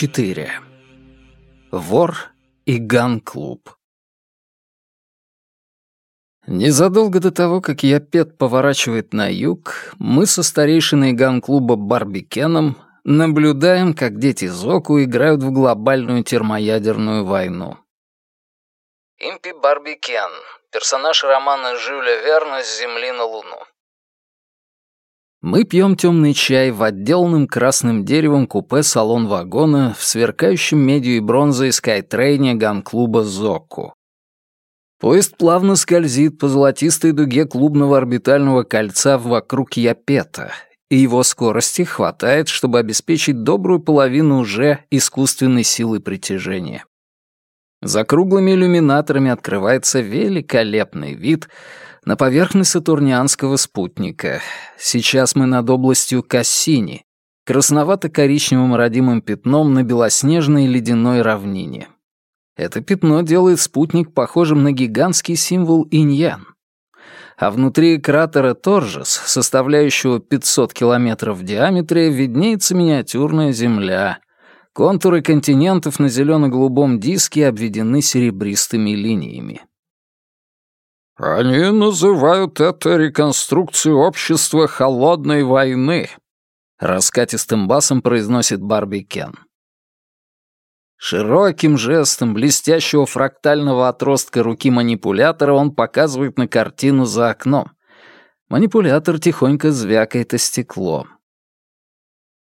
4. Вор и ган-клуб. Незадолго до того, как Япет поворачивает на юг, мы со старейшиной ган-клуба Барбикеном наблюдаем, как дети Зоку играют в глобальную термоядерную войну. Импи Барбикен, персонаж романа Жюля Верна «С земли на Луну». Мы пьем темный чай в отделанном красным деревом купе салон вагона в сверкающем медью и бронзой скайтрейне ган-клуба «Зокку». Поезд плавно скользит по золотистой дуге клубного орбитального кольца вокруг Япета, и его скорости хватает, чтобы обеспечить добрую половину уже искусственной силы притяжения. За круглыми иллюминаторами открывается великолепный вид — на поверхность сатурнианского спутника. Сейчас мы над областью Кассини, красновато-коричневым родимым пятном на белоснежной ледяной равнине. Это пятно делает спутник похожим на гигантский символ иньян. А внутри кратера Торжес, составляющего 500 километров в диаметре, виднеется миниатюрная Земля. Контуры континентов на зелено-голубом диске обведены серебристыми линиями. «Они называют это реконструкцией общества холодной войны», — раскатистым басом произносит Барби Кен. Широким жестом блестящего фрактального отростка руки манипулятора он показывает на картину за окном. Манипулятор тихонько звякает о стекло.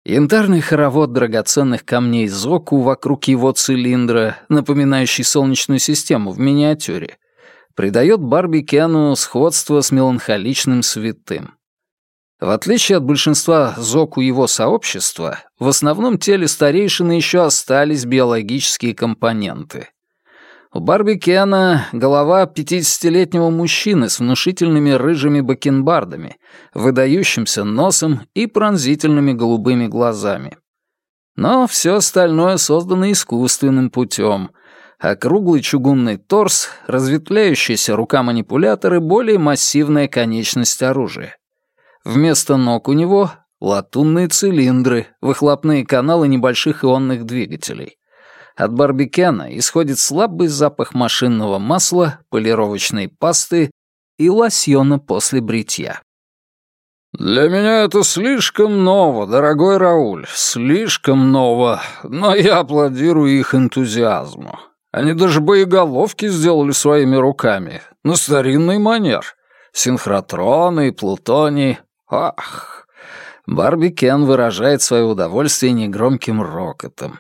Янтарный хоровод драгоценных камней Зоку вокруг его цилиндра, напоминающий солнечную систему в миниатюре, придает Барби Кену сходство с меланхоличным святым. В отличие от большинства зоку его сообщества, в основном теле старейшины еще остались биологические компоненты. У Барби Кена голова 50-летнего мужчины с внушительными рыжими бакенбардами, выдающимся носом и пронзительными голубыми глазами. Но все остальное создано искусственным путем, а круглый чугунный торс, разветвляющаяся рука манипулятора и более массивная конечность оружия. Вместо ног у него — латунные цилиндры, выхлопные каналы небольших ионных двигателей. От барбекена исходит слабый запах машинного масла, полировочной пасты и лосьона после бритья. «Для меня это слишком ново, дорогой Рауль, слишком ново, но я аплодирую их энтузиазму. Они даже боеголовки сделали своими руками, на старинный манер. Синхротроны и плутоний. Ах! Барби Кен выражает свое удовольствие негромким рокотом.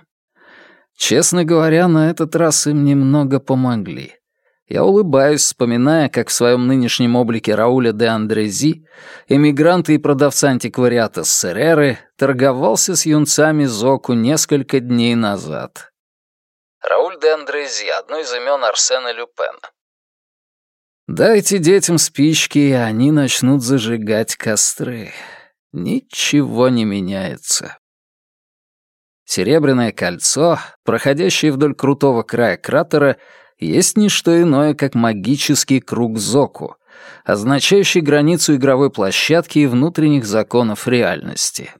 Честно говоря, на этот раз им немного помогли. Я улыбаюсь, вспоминая, как в своем нынешнем облике Рауля де Андрези, эмигранта и продавца антиквариата Сереры, торговался с юнцами Зоку несколько дней назад. Рауль де Андрези, одно из имен Арсена Люпена. Дайте детям спички, и они начнут зажигать костры. Ничего не меняется. Серебряное кольцо, проходящее вдоль крутого края кратера, есть не что иное, как магический круг Зоку, означающий границу игровой площадки и внутренних законов реальности.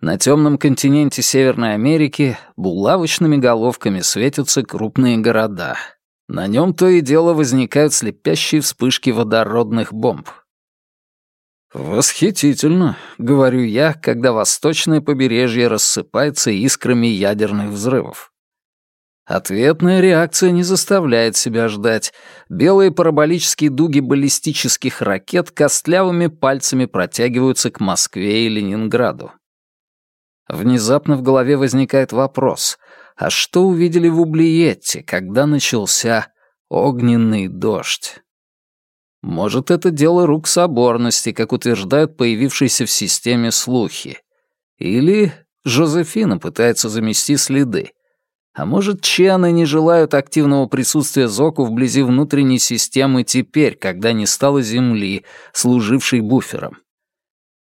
На темном континенте Северной Америки булавочными головками светятся крупные города. На нем то и дело возникают слепящие вспышки водородных бомб. «Восхитительно», — говорю я, когда восточное побережье рассыпается искрами ядерных взрывов. Ответная реакция не заставляет себя ждать. Белые параболические дуги баллистических ракет костлявыми пальцами протягиваются к Москве и Ленинграду. Внезапно в голове возникает вопрос, а что увидели в Ублиетте, когда начался огненный дождь? Может, это дело рук соборности, как утверждают появившиеся в системе слухи. Или Жозефина пытается замести следы. А может, чены не желают активного присутствия Зоку вблизи внутренней системы теперь, когда не стало Земли, служившей буфером.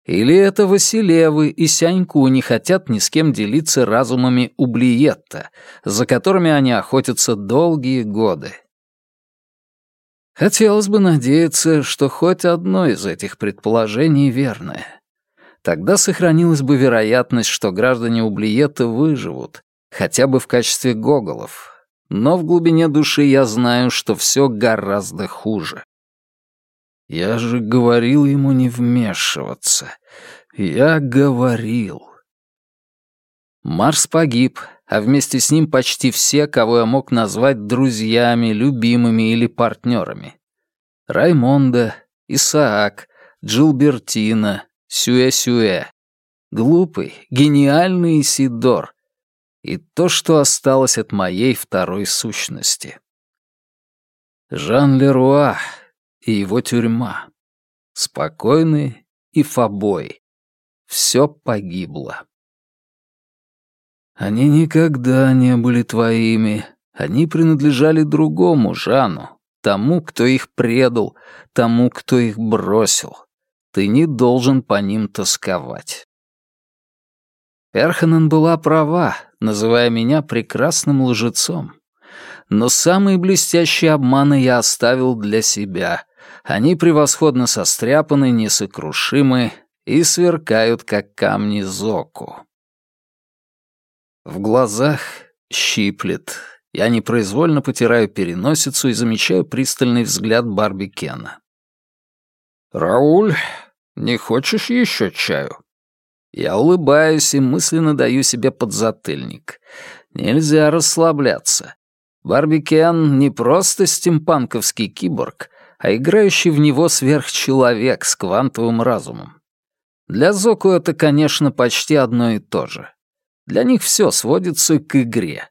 Или это Василевы и Сяньку не хотят ни с кем делиться разумами Ублиетта, за которыми они охотятся долгие годы. Хотелось бы надеяться, что хоть одно из этих предположений верное. Тогда сохранилась бы вероятность, что граждане Ублиета выживут, хотя бы в качестве гоголов. Но в глубине души я знаю, что все гораздо хуже. Я же говорил ему не вмешиваться. Я говорил. Марс погиб, а вместе с ним почти все, кого я мог назвать друзьями, любимыми или партнерами. Раймонда, Исаак, Джилбертина, Сюэ-Сюэ. Глупый, гениальный Исидор. И то, что осталось от моей второй сущности. Жан Леруа и его тюрьма. Спокойный и фобой. Все погибло. Они никогда не были твоими. Они принадлежали другому Жану, тому, кто их предал, тому, кто их бросил. Ты не должен по ним тосковать. Эрханен была права, называя меня прекрасным лжецом. Но самые блестящие обманы я оставил для себя. Они превосходно состряпаны, несокрушимы и сверкают, как камни Зоку. В глазах щиплет. Я непроизвольно потираю переносицу и замечаю пристальный взгляд Барби Кена. «Рауль, не хочешь еще чаю?» Я улыбаюсь и мысленно даю себе подзатыльник. Нельзя расслабляться. Барби Кен не просто стимпанковский киборг, а играющий в него сверхчеловек с квантовым разумом. Для Зоку это, конечно, почти одно и то же. Для них все сводится к игре.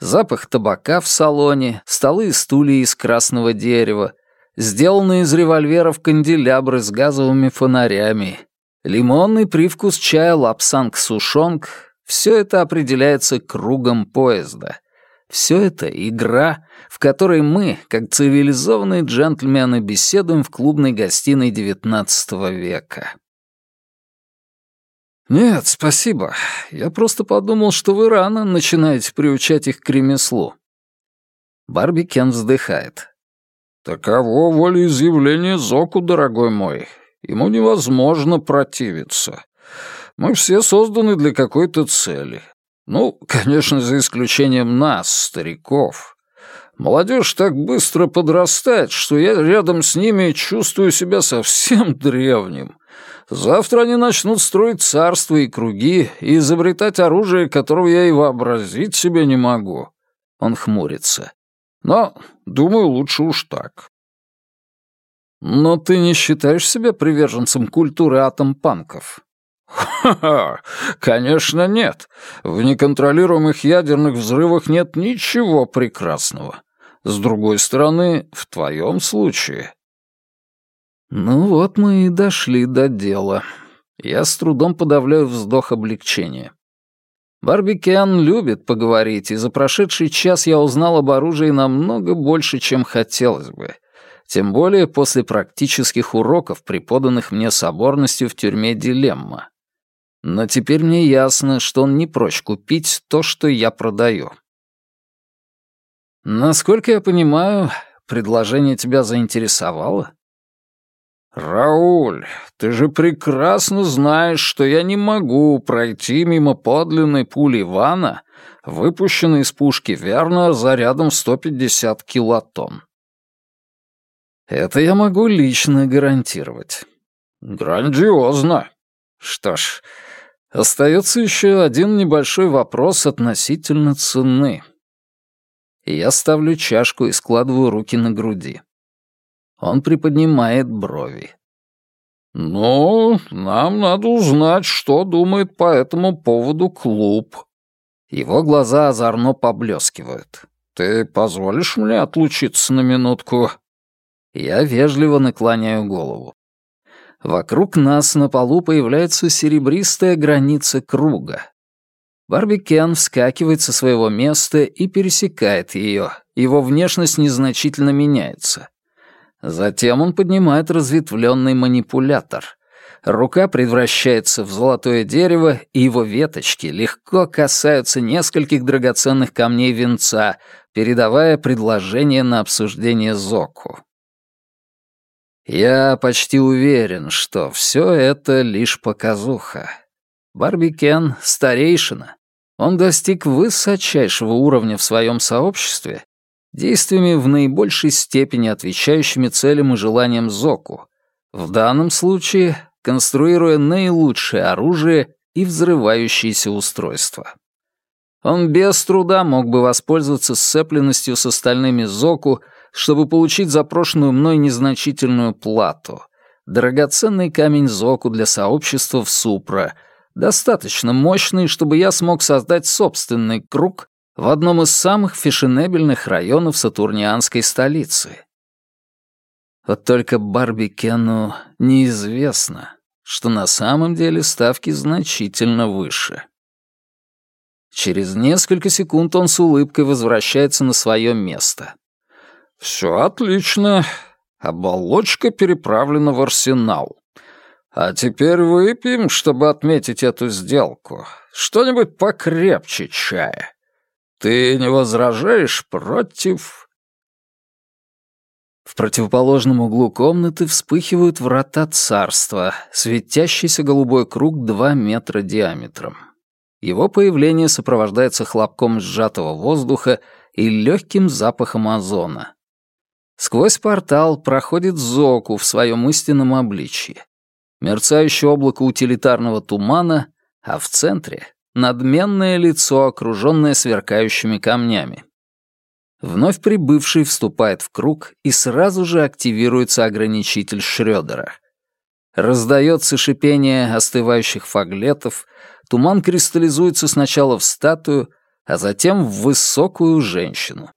Запах табака в салоне, столы и стулья из красного дерева, сделанные из револьверов канделябры с газовыми фонарями, лимонный привкус чая лапсанг-сушонг — все это определяется кругом поезда. Все это игра, в которой мы, как цивилизованные джентльмены, беседуем в клубной гостиной XIX века. «Нет, спасибо. Я просто подумал, что вы рано начинаете приучать их к ремеслу». Барби Кен вздыхает. «Таково волеизъявление Зоку, дорогой мой. Ему невозможно противиться. Мы все созданы для какой-то цели. Ну, конечно, за исключением нас, стариков. Молодежь так быстро подрастает, что я рядом с ними чувствую себя совсем древним. Завтра они начнут строить царства и круги и изобретать оружие, которого я и вообразить себе не могу. Он хмурится. Но, думаю, лучше уж так. Но ты не считаешь себя приверженцем культуры атомпанков? Ха-ха, конечно нет. В неконтролируемых ядерных взрывах нет ничего прекрасного. С другой стороны, в твоем случае ну вот мы и дошли до дела. Я с трудом подавляю вздох облегчения. Барби Кен любит поговорить, и за прошедший час я узнал об оружии намного больше, чем хотелось бы. Тем более после практических уроков, преподанных мне соборностью в тюрьме «Дилемма». Но теперь мне ясно, что он не прочь купить то, что я продаю. Насколько я понимаю, предложение тебя заинтересовало? «Рауль, ты же прекрасно знаешь, что я не могу пройти мимо подлинной пули Ивана, выпущенной из пушки Верна зарядом 150 килотонн». «Это я могу лично гарантировать». «Грандиозно». «Что ж, остается еще один небольшой вопрос относительно цены». Я ставлю чашку и складываю руки на груди. Он приподнимает брови. «Ну, нам надо узнать, что думает по этому поводу клуб». Его глаза озорно поблескивают. «Ты позволишь мне отлучиться на минутку?» Я вежливо наклоняю голову. Вокруг нас на полу появляется серебристая граница круга. Барби Кен вскакивает со своего места и пересекает ее. Его внешность незначительно меняется. Затем он поднимает разветвленный манипулятор. Рука превращается в золотое дерево, и его веточки легко касаются нескольких драгоценных камней венца, передавая предложение на обсуждение Зоку. Я почти уверен, что все это лишь показуха. Барби Кен — старейшина. Он достиг высочайшего уровня в своем сообществе, действиями в наибольшей степени отвечающими целям и желаниям Зоку, в данном случае конструируя наилучшее оружие и взрывающиеся устройства. Он без труда мог бы воспользоваться сцепленностью с остальными Зоку, чтобы получить запрошенную мной незначительную плату — драгоценный камень Зоку для сообщества в Супра, достаточно мощный, чтобы я смог создать собственный круг в одном из самых фешенебельных районов сатурнианской столицы. Вот только Барби Кену неизвестно, что на самом деле ставки значительно выше. Через несколько секунд он с улыбкой возвращается на свое место. «Все отлично. Оболочка переправлена в арсенал. А теперь выпьем, чтобы отметить эту сделку. Что-нибудь покрепче чая. Ты не возражаешь против...» В противоположном углу комнаты вспыхивают врата царства, светящийся голубой круг два метра диаметром. Его появление сопровождается хлопком сжатого воздуха и легким запахом озона. Сквозь портал проходит Зоку в своем истинном обличье. Мерцающее облако утилитарного тумана, а в центре — надменное лицо, окруженное сверкающими камнями. Вновь прибывший вступает в круг, и сразу же активируется ограничитель Шрёдера. Раздается шипение остывающих фаглетов, туман кристаллизуется сначала в статую, а затем в высокую женщину.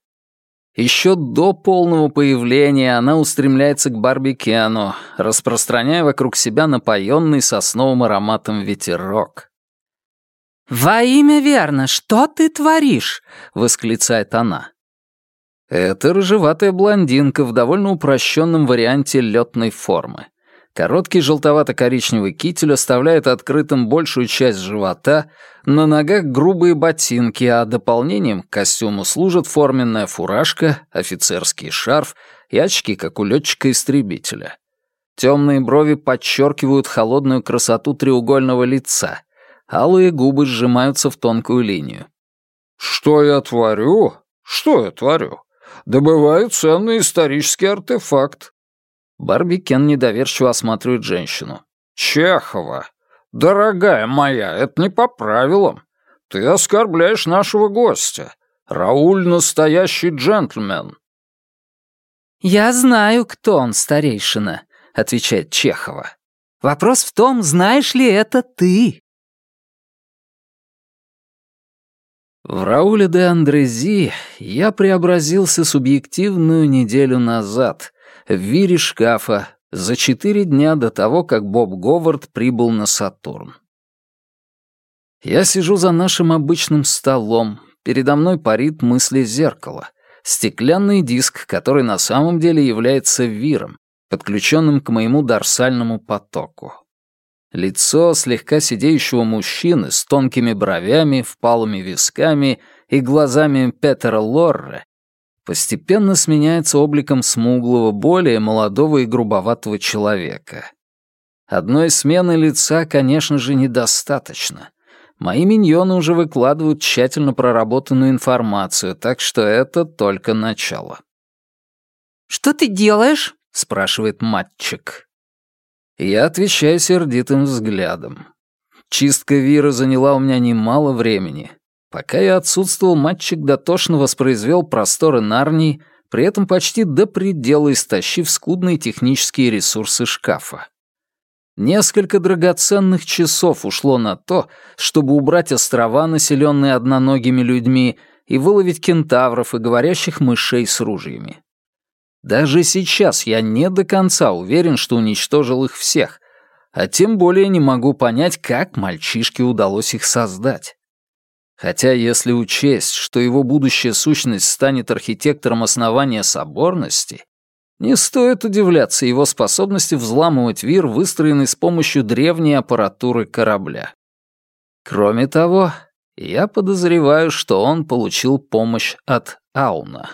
Еще до полного появления она устремляется к барбекену, распространяя вокруг себя напоенный сосновым ароматом ветерок. «Во имя верно, что ты творишь?» — восклицает она. Это рыжеватая блондинка в довольно упрощенном варианте летной формы. Короткий желтовато-коричневый китель оставляет открытым большую часть живота, на ногах грубые ботинки, а дополнением к костюму служат форменная фуражка, офицерский шарф и очки, как у летчика-истребителя. Темные брови подчеркивают холодную красоту треугольного лица, алые губы сжимаются в тонкую линию. «Что я творю? Что я творю? Добываю ценный исторический артефакт. Барби Кен недоверчиво осматривает женщину. «Чехова! Дорогая моя, это не по правилам. Ты оскорбляешь нашего гостя. Рауль — настоящий джентльмен». «Я знаю, кто он, старейшина», — отвечает Чехова. «Вопрос в том, знаешь ли это ты?» В Рауле де Андрези я преобразился субъективную неделю назад, в вире шкафа за четыре дня до того, как Боб Говард прибыл на Сатурн. Я сижу за нашим обычным столом, передо мной парит мысли зеркала, стеклянный диск, который на самом деле является виром, подключенным к моему дорсальному потоку. Лицо слегка сидеющего мужчины с тонкими бровями, впалыми висками и глазами Петера Лорре постепенно сменяется обликом смуглого, более молодого и грубоватого человека. Одной смены лица, конечно же, недостаточно. Мои миньоны уже выкладывают тщательно проработанную информацию, так что это только начало. «Что ты делаешь?» — спрашивает матчик. Я отвечаю сердитым взглядом. Чистка Вира заняла у меня немало времени. Пока я отсутствовал, матчик дотошно воспроизвел просторы Нарнии, при этом почти до предела истощив скудные технические ресурсы шкафа. Несколько драгоценных часов ушло на то, чтобы убрать острова, населенные одноногими людьми, и выловить кентавров и говорящих мышей с ружьями. Даже сейчас я не до конца уверен, что уничтожил их всех, а тем более не могу понять, как мальчишке удалось их создать. Хотя если учесть, что его будущая сущность станет архитектором основания соборности, не стоит удивляться его способности взламывать вир, выстроенный с помощью древней аппаратуры корабля. Кроме того, я подозреваю, что он получил помощь от Ауна.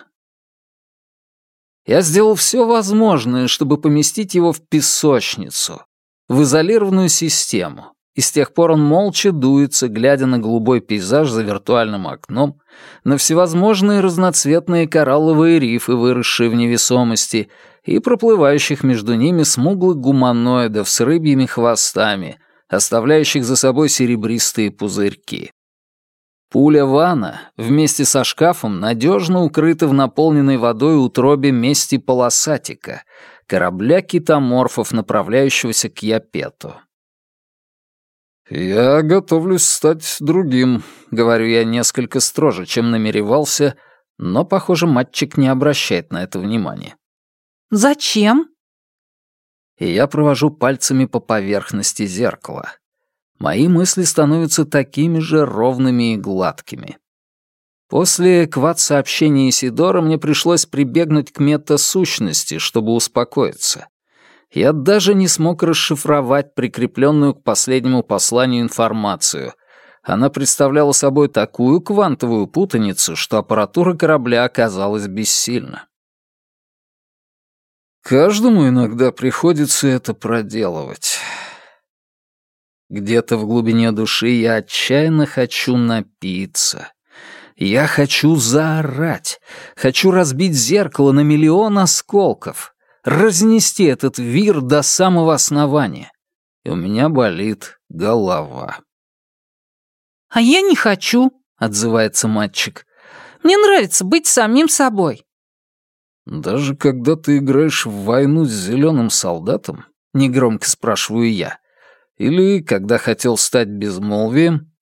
Я сделал все возможное, чтобы поместить его в песочницу, в изолированную систему, и с тех пор он молча дуется, глядя на голубой пейзаж за виртуальным окном, на всевозможные разноцветные коралловые рифы, выросшие в невесомости, и проплывающих между ними смуглых гуманоидов с рыбьими хвостами, оставляющих за собой серебристые пузырьки. Пуля Вана вместе со шкафом надежно укрыта в наполненной водой утробе мести полосатика, корабля китоморфов, направляющегося к Япету. «Я готовлюсь стать другим», — говорю я несколько строже, чем намеревался, но, похоже, мальчик не обращает на это внимания. «Зачем?» И я провожу пальцами по поверхности зеркала. Мои мысли становятся такими же ровными и гладкими. После квад-сообщения Исидора мне пришлось прибегнуть к мета-сущности, чтобы успокоиться. Я даже не смог расшифровать прикрепленную к последнему посланию информацию. Она представляла собой такую квантовую путаницу, что аппаратура корабля оказалась бессильна. Каждому иногда приходится это проделывать. Где-то в глубине души я отчаянно хочу напиться. Я хочу заорать, хочу разбить зеркало на миллион осколков, разнести этот вир до самого основания. И у меня болит голова. «А я не хочу», — отзывается мальчик. «Мне нравится быть самим собой». «Даже когда ты играешь в войну с зеленым солдатом?» — негромко спрашиваю я. «Или когда хотел стать безмолвием?»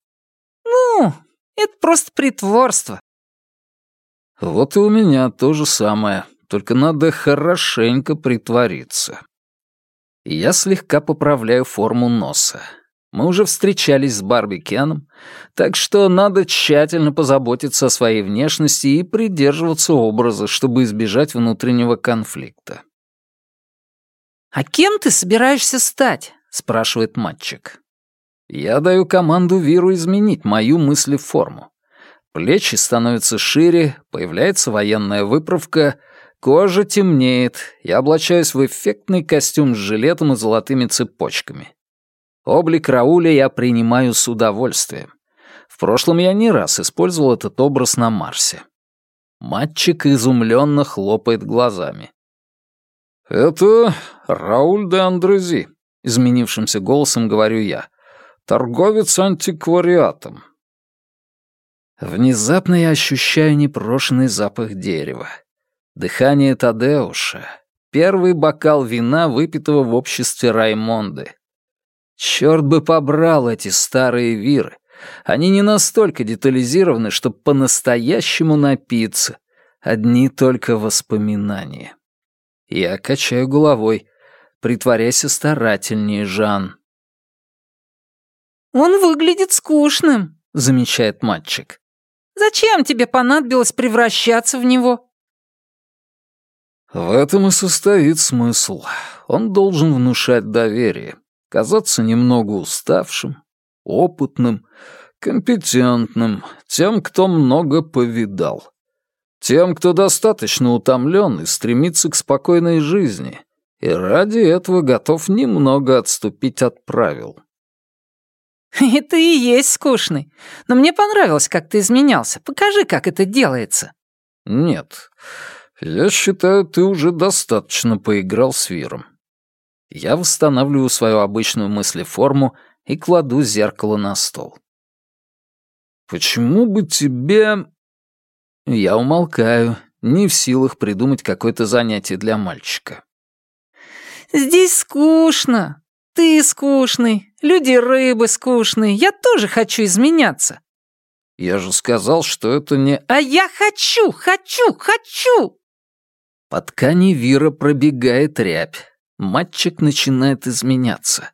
«Ну, это просто притворство». «Вот и у меня то же самое только надо хорошенько притвориться. Я слегка поправляю форму носа. Мы уже встречались с Барби Кеном, так что надо тщательно позаботиться о своей внешности и придерживаться образа, чтобы избежать внутреннего конфликта. «А кем ты собираешься стать?» — спрашивает мальчик. Я даю команду Виру изменить мою мыслеформу. Плечи становятся шире, появляется военная выправка, Кожа темнеет, я облачаюсь в эффектный костюм с жилетом и золотыми цепочками. Облик Рауля я принимаю с удовольствием. В прошлом я не раз использовал этот образ на Марсе. Мальчик изумленно хлопает глазами. «Это Рауль де Андрези», — изменившимся голосом говорю я. «Торговец антиквариатом». Внезапно я ощущаю непрошенный запах дерева. Дыхание Тадеуша. Первый бокал вина, выпитого в обществе Раймонды. Черт бы побрал эти старые виры. Они не настолько детализированы, чтобы по-настоящему напиться. Одни только воспоминания. Я качаю головой. Притворяйся старательнее, Жан. «Он выглядит скучным», — замечает мальчик. «Зачем тебе понадобилось превращаться в него?» В этом и состоит смысл. Он должен внушать доверие, казаться немного уставшим, опытным, компетентным, тем, кто много повидал. Тем, кто достаточно утомлен и стремится к спокойной жизни, и ради этого готов немного отступить от правил. «И ты и есть скучный. Но мне понравилось, как ты изменялся. Покажи, как это делается». «Нет, «Я считаю, ты уже достаточно поиграл с Виром». Я восстанавливаю свою обычную мыслеформу и кладу зеркало на стол. «Почему бы тебе...» Я умолкаю, не в силах придумать какое-то занятие для мальчика. «Здесь скучно. Ты скучный. Люди-рыбы скучные. Я тоже хочу изменяться». «Я же сказал, что это не...» «А я хочу, хочу, хочу!» По ткани Вира пробегает рябь. Матчик начинает изменяться.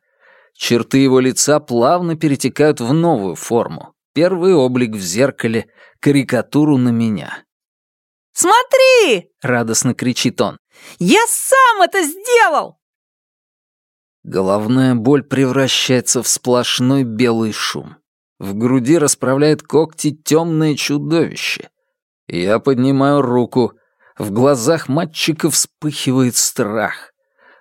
Черты его лица плавно перетекают в новую форму. Первый облик в зеркале, карикатуру на меня. «Смотри!» — радостно кричит он. «Я сам это сделал!» Головная боль превращается в сплошной белый шум. В груди расправляет когти темное чудовище. Я поднимаю руку — в глазах мальчика вспыхивает страх.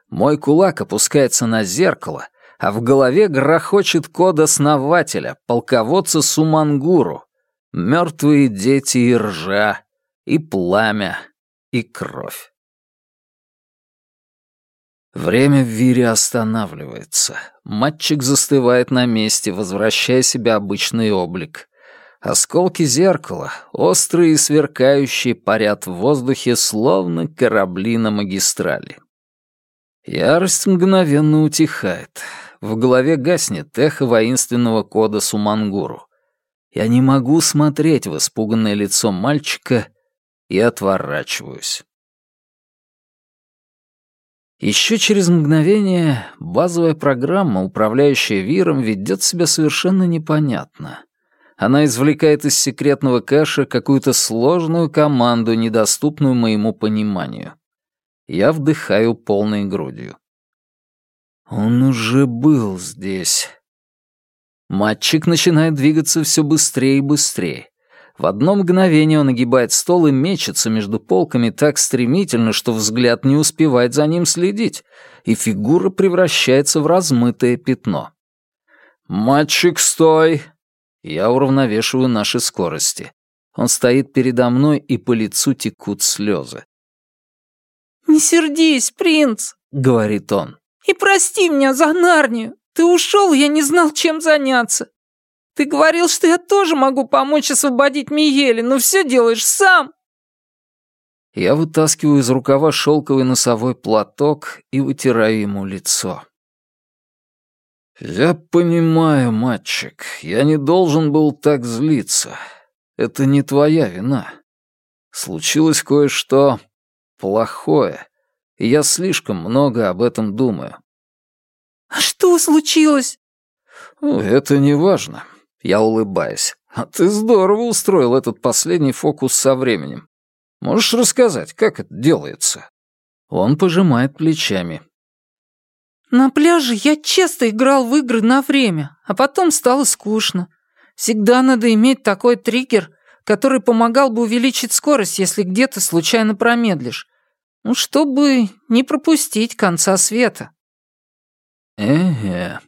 Мой кулак опускается на зеркало, а в голове грохочет код основателя, полководца Сумангуру. Мертвые дети и ржа, и пламя, и кровь. Время в Вире останавливается. Матчик застывает на месте, возвращая себе обычный облик. Осколки зеркала, острые и сверкающие, парят в воздухе, словно корабли на магистрали. Ярость мгновенно утихает. В голове гаснет эхо воинственного кода Сумангуру. Я не могу смотреть в испуганное лицо мальчика и отворачиваюсь. Еще через мгновение базовая программа, управляющая виром, ведет себя совершенно непонятно. Она извлекает из секретного кэша какую-то сложную команду, недоступную моему пониманию. Я вдыхаю полной грудью. Он уже был здесь. Матчик начинает двигаться все быстрее и быстрее. В одно мгновение он огибает стол и мечется между полками так стремительно, что взгляд не успевает за ним следить, и фигура превращается в размытое пятно. «Матчик, стой!» Я уравновешиваю наши скорости. Он стоит передо мной, и по лицу текут слезы. «Не сердись, принц!» — говорит он. И прости меня за Нарнию. Ты ушел, я не знал, чем заняться. Ты говорил, что я тоже могу помочь освободить Миели, но все делаешь сам. Я вытаскиваю из рукава шелковый носовой платок и вытираю ему лицо. «Я понимаю, мальчик, я не должен был так злиться. Это не твоя вина. Случилось кое-что плохое, и я слишком много об этом думаю. «А что случилось?» «Это не важно», — я улыбаюсь. «А ты здорово устроил этот последний фокус со временем. Можешь рассказать, как это делается?» Он пожимает плечами. «На пляже я часто играл в игры на время, а потом стало скучно. Всегда надо иметь такой триггер, который помогал бы увеличить скорость, если где-то случайно промедлишь. Ну, чтобы не пропустить конца света. Эге.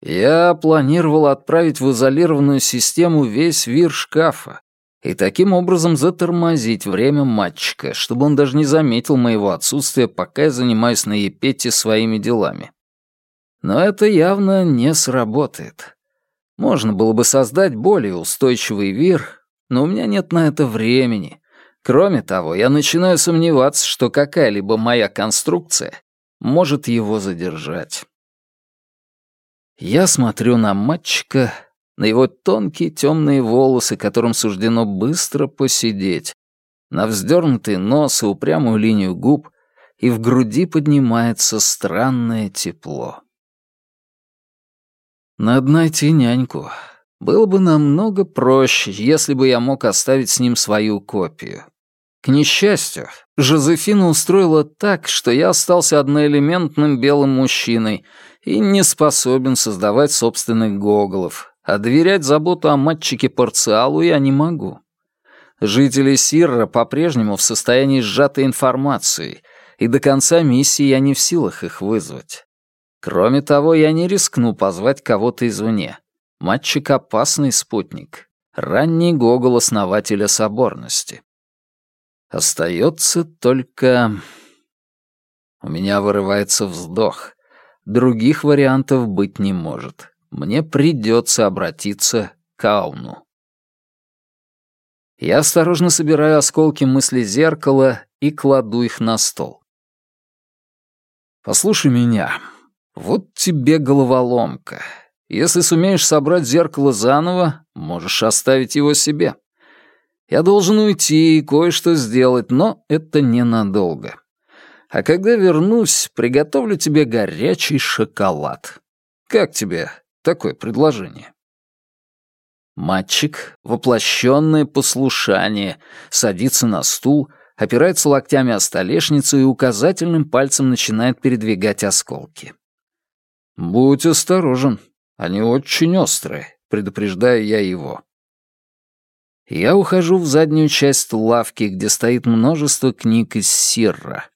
Я планировал отправить в изолированную систему весь вир шкафа и таким образом затормозить время мальчика, чтобы он даже не заметил моего отсутствия, пока я занимаюсь на Епете своими делами. Но это явно не сработает. Можно было бы создать более устойчивый вир, но у меня нет на это времени, Кроме того, я начинаю сомневаться, что какая-либо моя конструкция может его задержать. Я смотрю на мальчика, на его тонкие темные волосы, которым суждено быстро посидеть, на вздернутый нос и упрямую линию губ, и в груди поднимается странное тепло. Надо найти няньку. Было бы намного проще, если бы я мог оставить с ним свою копию. К несчастью, Жозефина устроила так, что я остался одноэлементным белым мужчиной и не способен создавать собственных гоголов, а доверять заботу о мальчике Парциалу я не могу. Жители Сирра по-прежнему в состоянии сжатой информации, и до конца миссии я не в силах их вызвать. Кроме того, я не рискну позвать кого-то извне. Мальчик — опасный спутник. Ранний гогол основателя соборности. Остается только... У меня вырывается вздох. Других вариантов быть не может. Мне придется обратиться к Ауну. Я осторожно собираю осколки мысли зеркала и кладу их на стол. Послушай меня. Вот тебе головоломка. Если сумеешь собрать зеркало заново, можешь оставить его себе. Я должен уйти и кое-что сделать, но это ненадолго. А когда вернусь, приготовлю тебе горячий шоколад. Как тебе такое предложение?» Мальчик, воплощенное послушание, садится на стул, опирается локтями о столешницу и указательным пальцем начинает передвигать осколки. «Будь осторожен, они очень острые», — предупреждаю я его. Я ухожу в заднюю часть лавки, где стоит множество книг из Сирра.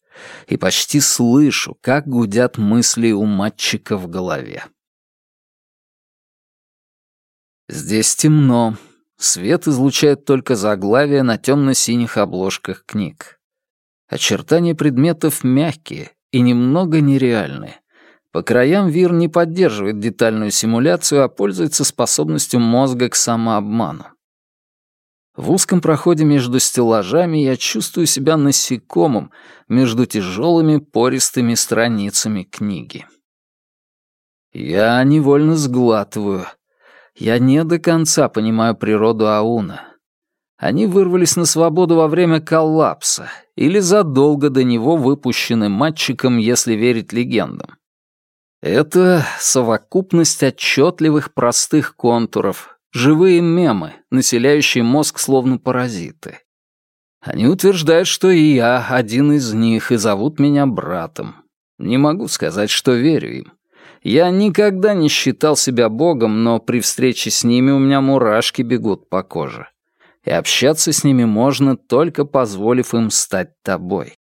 и почти слышу, как гудят мысли у мальчика в голове. Здесь темно. Свет излучает только заглавия на темно-синих обложках книг. Очертания предметов мягкие и немного нереальные. По краям Вир не поддерживает детальную симуляцию, а пользуется способностью мозга к самообману. В узком проходе между стеллажами я чувствую себя насекомым между тяжелыми пористыми страницами книги. Я невольно сглатываю. Я не до конца понимаю природу Ауна. Они вырвались на свободу во время коллапса или задолго до него выпущены мальчиком, если верить легендам. Это совокупность отчетливых простых контуров, живые мемы, населяющие мозг словно паразиты. Они утверждают, что и я один из них, и зовут меня братом. Не могу сказать, что верю им. Я никогда не считал себя богом, но при встрече с ними у меня мурашки бегут по коже. И общаться с ними можно, только позволив им стать тобой.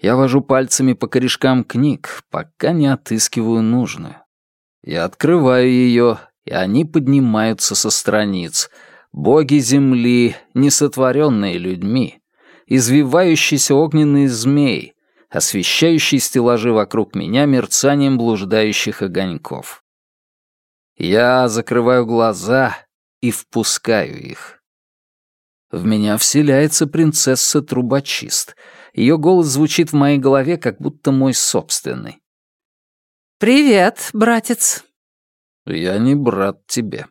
Я вожу пальцами по корешкам книг, пока не отыскиваю нужную. Я открываю ее, и они поднимаются со страниц. Боги земли, несотворенные людьми, извивающийся огненный змей, освещающий стеллажи вокруг меня мерцанием блуждающих огоньков. Я закрываю глаза и впускаю их. В меня вселяется принцесса-трубочист — ее голос звучит в моей голове, как будто мой собственный. «Привет, братец». «Я не брат тебе».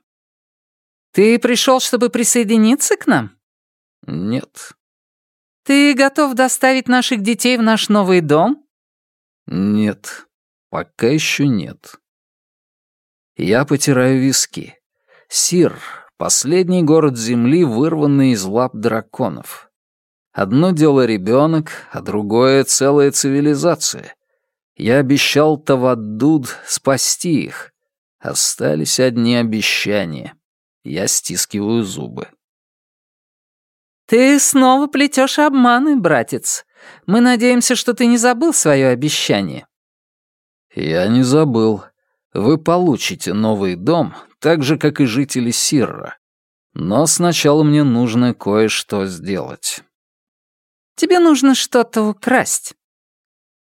«Ты пришел, чтобы присоединиться к нам?» «Нет». «Ты готов доставить наших детей в наш новый дом?» «Нет, пока еще нет». Я потираю виски. Сир — последний город Земли, вырванный из лап драконов. Одно дело ребенок, а другое — целая цивилизация. Я обещал Таваддуд спасти их. Остались одни обещания. Я стискиваю зубы. «Ты снова плетешь обманы, братец. Мы надеемся, что ты не забыл свое обещание». «Я не забыл. Вы получите новый дом, так же, как и жители Сирра. Но сначала мне нужно кое-что сделать». Тебе нужно что-то украсть».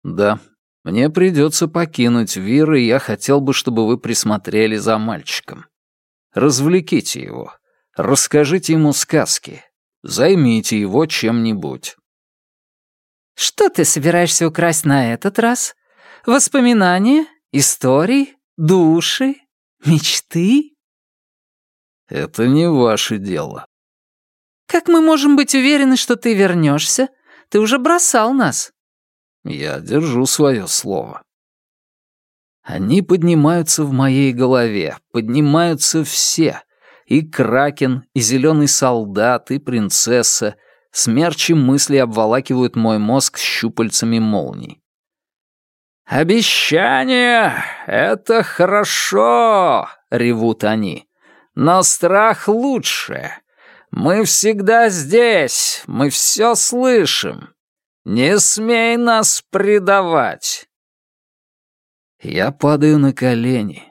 «Да, мне придется покинуть Вир, и я хотел бы, чтобы вы присмотрели за мальчиком. Развлеките его, расскажите ему сказки, займите его чем-нибудь». «Что ты собираешься украсть на этот раз? Воспоминания, истории, души, мечты?» «Это не ваше дело. «Как мы можем быть уверены, что ты вернешься? Ты уже бросал нас». «Я держу свое слово». Они поднимаются в моей голове, поднимаются все. И Кракен, и Зеленый Солдат, и Принцесса. Смерчи мысли обволакивают мой мозг щупальцами молний. «Обещание — это хорошо!» — ревут они. «Но страх лучше. Мы всегда здесь, мы все слышим. Не смей нас предавать. Я падаю на колени,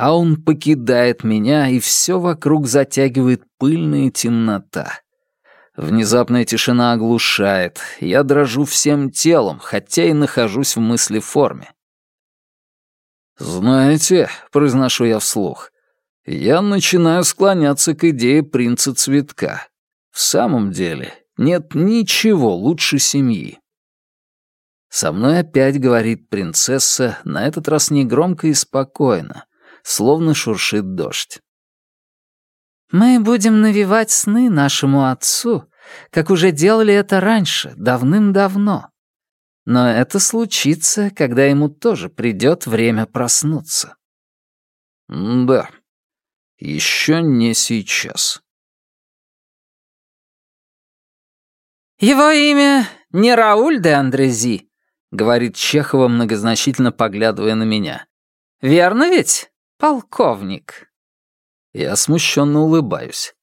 а он покидает меня, и все вокруг затягивает пыльная темнота. Внезапная тишина оглушает, я дрожу всем телом, хотя и нахожусь в мысли-форме. «Знаете», — произношу я вслух, я начинаю склоняться к идее принца цветка. В самом деле, нет ничего лучше семьи. Со мной опять говорит принцесса, на этот раз негромко и спокойно, словно шуршит дождь. «Мы будем навевать сны нашему отцу, как уже делали это раньше, давным-давно. Но это случится, когда ему тоже придет время проснуться». «Да», еще не сейчас. «Его имя не Рауль де Андрези», — говорит Чехова, многозначительно поглядывая на меня. «Верно ведь, полковник?» Я смущенно улыбаюсь.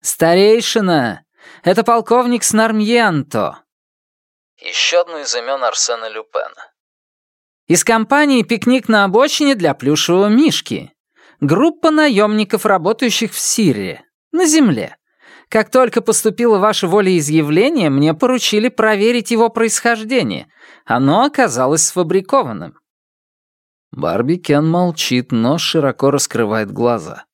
«Старейшина, это полковник Снармьенто». Еще одно из имен Арсена Люпена. Из компании «Пикник на обочине» для плюшевого мишки. Группа наемников, работающих в Сирии, на земле. Как только поступило ваше волеизъявление, мне поручили проверить его происхождение. Оно оказалось сфабрикованным. Барби Кен молчит, но широко раскрывает глаза.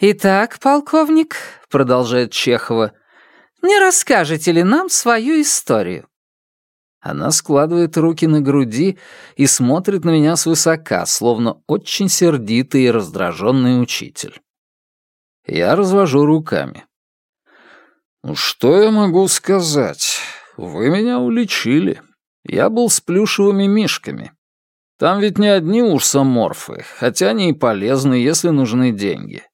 «Итак, полковник», — продолжает Чехова, — «не расскажете ли нам свою историю?» Она складывает руки на груди и смотрит на меня свысока, словно очень сердитый и раздраженный учитель. Я развожу руками. «Ну что я могу сказать? Вы меня уличили. Я был с плюшевыми мишками. Там ведь не одни урсоморфы, хотя они и полезны, если нужны деньги.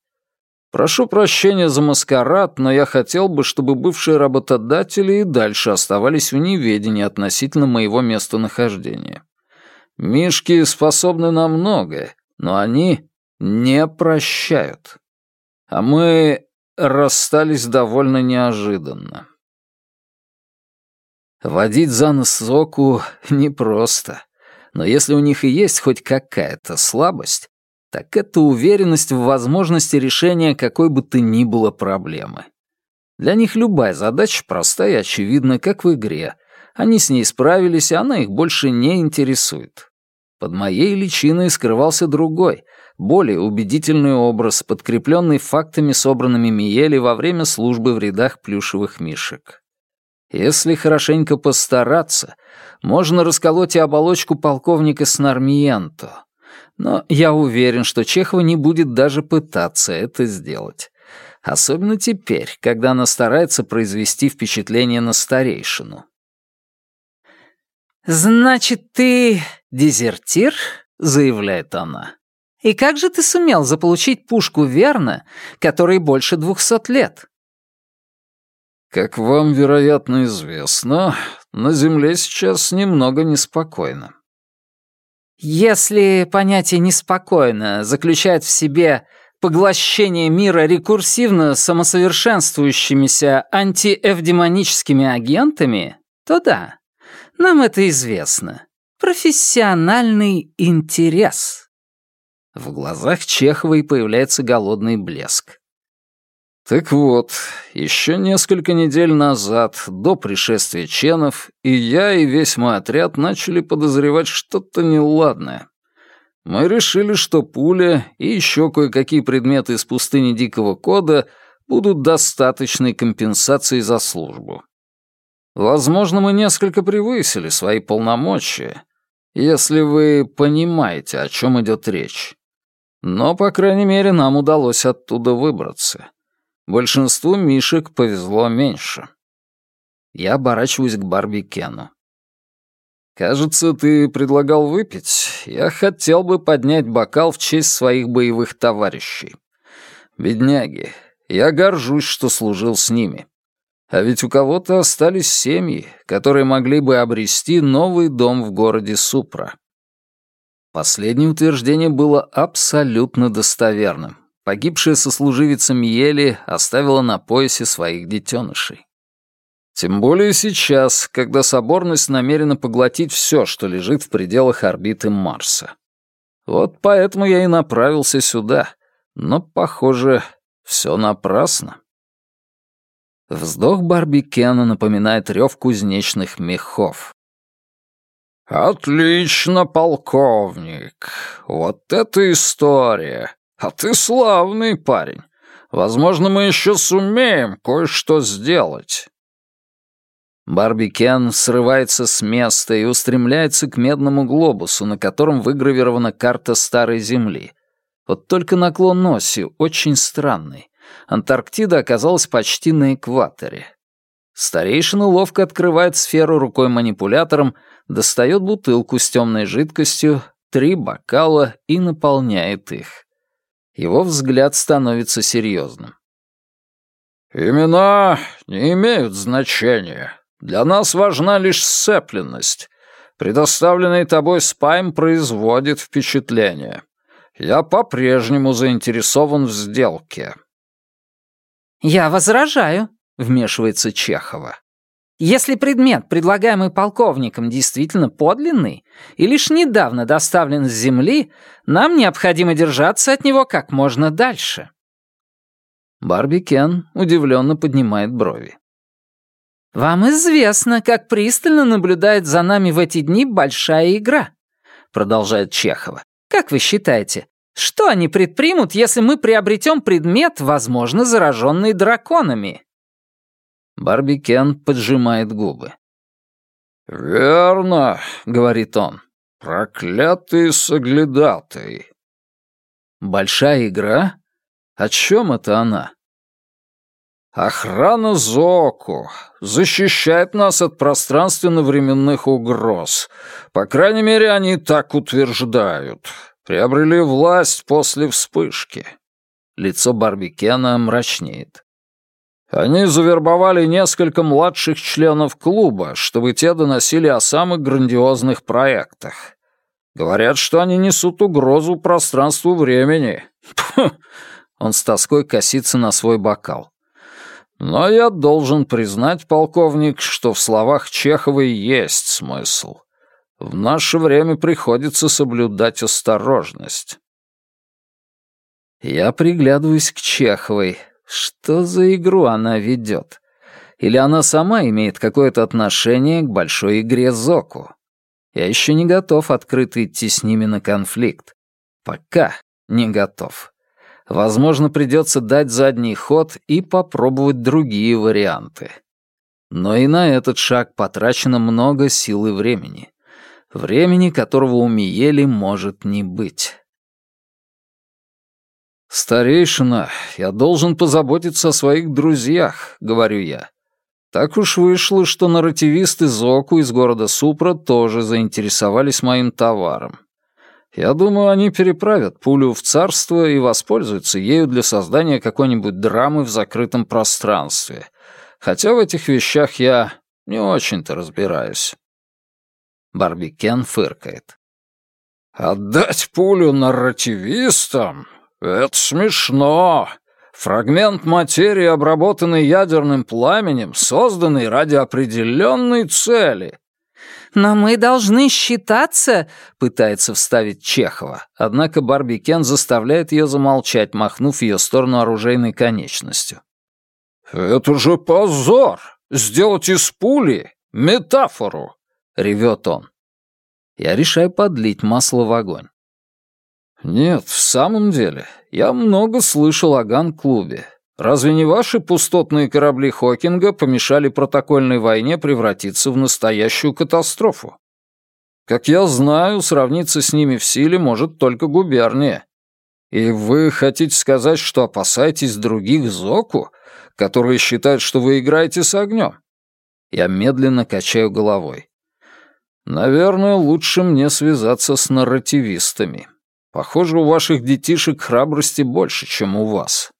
Прошу прощения за маскарад, но я хотел бы, чтобы бывшие работодатели и дальше оставались в неведении относительно моего местонахождения. Мишки способны на многое, но они не прощают. А мы расстались довольно неожиданно. Водить за нос Зоку непросто, но если у них и есть хоть какая-то слабость, так это уверенность в возможности решения какой бы то ни было проблемы. Для них любая задача проста и очевидна, как в игре. Они с ней справились, и она их больше не интересует. Под моей личиной скрывался другой, более убедительный образ, подкрепленный фактами, собранными Миели во время службы в рядах плюшевых мишек. Если хорошенько постараться, можно расколоть и оболочку полковника Снармиенто, но я уверен, что Чехова не будет даже пытаться это сделать. Особенно теперь, когда она старается произвести впечатление на старейшину. «Значит, ты дезертир?» — заявляет она. «И как же ты сумел заполучить пушку Верна, которой больше двухсот лет?» «Как вам, вероятно, известно, на Земле сейчас немного неспокойно. Если понятие «неспокойно» заключает в себе поглощение мира рекурсивно самосовершенствующимися антиэвдемоническими агентами, то да, нам это известно. Профессиональный интерес. В глазах Чеховой появляется голодный блеск. Так вот, еще несколько недель назад, до пришествия ченов, и я, и весь мой отряд начали подозревать что-то неладное. Мы решили, что пуля и еще кое-какие предметы из пустыни Дикого Кода будут достаточной компенсацией за службу. Возможно, мы несколько превысили свои полномочия, если вы понимаете, о чем идет речь. Но, по крайней мере, нам удалось оттуда выбраться. Большинству мишек повезло меньше. Я оборачиваюсь к Барби Кену. «Кажется, ты предлагал выпить. Я хотел бы поднять бокал в честь своих боевых товарищей. Бедняги, я горжусь, что служил с ними. А ведь у кого-то остались семьи, которые могли бы обрести новый дом в городе Супра». Последнее утверждение было абсолютно достоверным. Погибшая сослуживица Мьели оставила на поясе своих детенышей. Тем более сейчас, когда соборность намерена поглотить все, что лежит в пределах орбиты Марса. Вот поэтому я и направился сюда. Но, похоже, все напрасно. Вздох Барби Кена напоминает рев кузнечных мехов. «Отлично, полковник. Вот это история. А ты славный парень. Возможно, мы еще сумеем кое-что сделать». Барби Кен срывается с места и устремляется к медному глобусу, на котором выгравирована карта Старой Земли. Вот только наклон оси очень странный. Антарктида оказалась почти на экваторе. Старейшина ловко открывает сферу рукой манипулятором, достает бутылку с темной жидкостью, три бокала и наполняет их. Его взгляд становится серьезным. «Имена не имеют значения. Для нас важна лишь сцепленность. Предоставленный тобой спайм производит впечатление. Я по-прежнему заинтересован в сделке». «Я возражаю», — вмешивается Чехова. Если предмет, предлагаемый полковником, действительно подлинный и лишь недавно доставлен с Земли, нам необходимо держаться от него как можно дальше». Барби Кен удивленно поднимает брови. «Вам известно, как пристально наблюдает за нами в эти дни большая игра», продолжает Чехова. «Как вы считаете, что они предпримут, если мы приобретем предмет, возможно, зараженный драконами?» Барби Кен поджимает губы. «Верно», — говорит он, — «проклятый соглядатый». «Большая игра? О чем это она?» «Охрана Зоку защищает нас от пространственно-временных угроз. По крайней мере, они так утверждают. Приобрели власть после вспышки». Лицо Барби Кена мрачнеет. Они завербовали несколько младших членов клуба, чтобы те доносили о самых грандиозных проектах. Говорят, что они несут угрозу пространству времени. Он с тоской косится на свой бокал. Но я должен признать, полковник, что в словах Чеховой есть смысл. В наше время приходится соблюдать осторожность. Я приглядываюсь к Чеховой, что за игру она ведет? Или она сама имеет какое-то отношение к большой игре Зоку? Я еще не готов открыто идти с ними на конфликт. Пока не готов. Возможно, придется дать задний ход и попробовать другие варианты. Но и на этот шаг потрачено много сил и времени. Времени, которого у Миели может не быть. «Старейшина, я должен позаботиться о своих друзьях», — говорю я. Так уж вышло, что нарративисты Зоку из города Супра тоже заинтересовались моим товаром. Я думаю, они переправят пулю в царство и воспользуются ею для создания какой-нибудь драмы в закрытом пространстве. Хотя в этих вещах я не очень-то разбираюсь. Барби Кен фыркает. «Отдать пулю нарративистам? «Это смешно. Фрагмент материи, обработанный ядерным пламенем, созданный ради определенной цели». «Но мы должны считаться», — пытается вставить Чехова. Однако Барби Кен заставляет ее замолчать, махнув ее сторону оружейной конечностью. «Это же позор! Сделать из пули метафору!» — ревет он. Я решаю подлить масло в огонь. «Нет, в самом деле, я много слышал о ган-клубе. Разве не ваши пустотные корабли Хокинга помешали протокольной войне превратиться в настоящую катастрофу? Как я знаю, сравниться с ними в силе может только губерния. И вы хотите сказать, что опасаетесь других Зоку, которые считают, что вы играете с огнем?» Я медленно качаю головой. «Наверное, лучше мне связаться с нарративистами». Похоже, у ваших детишек храбрости больше, чем у вас.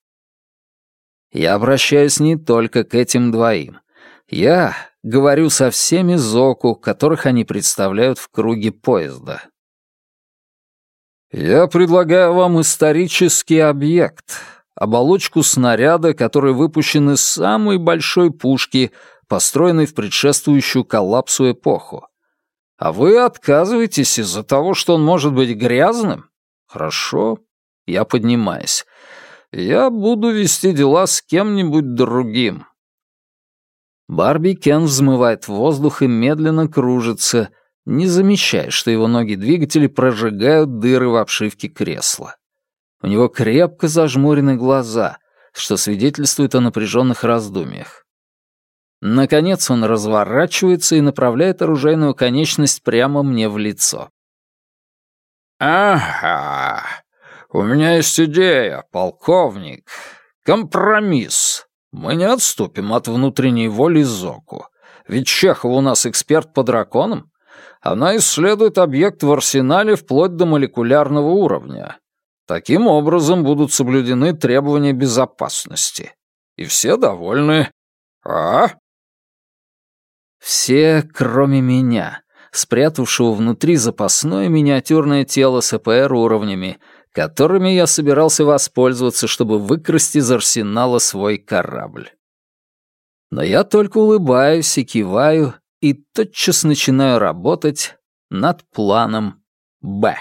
Я обращаюсь не только к этим двоим. Я говорю со всеми Зоку, которых они представляют в круге поезда. Я предлагаю вам исторический объект, оболочку снаряда, который выпущен из самой большой пушки, построенной в предшествующую коллапсу эпоху. А вы отказываетесь из-за того, что он может быть грязным? «Хорошо, я поднимаюсь. Я буду вести дела с кем-нибудь другим». Барби Кен взмывает в воздух и медленно кружится, не замечая, что его ноги-двигатели прожигают дыры в обшивке кресла. У него крепко зажмурены глаза, что свидетельствует о напряженных раздумьях. Наконец он разворачивается и направляет оружейную конечность прямо мне в лицо. «Ага, у меня есть идея, полковник. Компромисс. Мы не отступим от внутренней воли Зоку. Ведь Чехов у нас эксперт по драконам. Она исследует объект в арсенале вплоть до молекулярного уровня. Таким образом будут соблюдены требования безопасности. И все довольны. А? Все, кроме меня спрятавшего внутри запасное миниатюрное тело с ЭПР уровнями, которыми я собирался воспользоваться, чтобы выкрасть из арсенала свой корабль. Но я только улыбаюсь и киваю, и тотчас начинаю работать над планом «Б».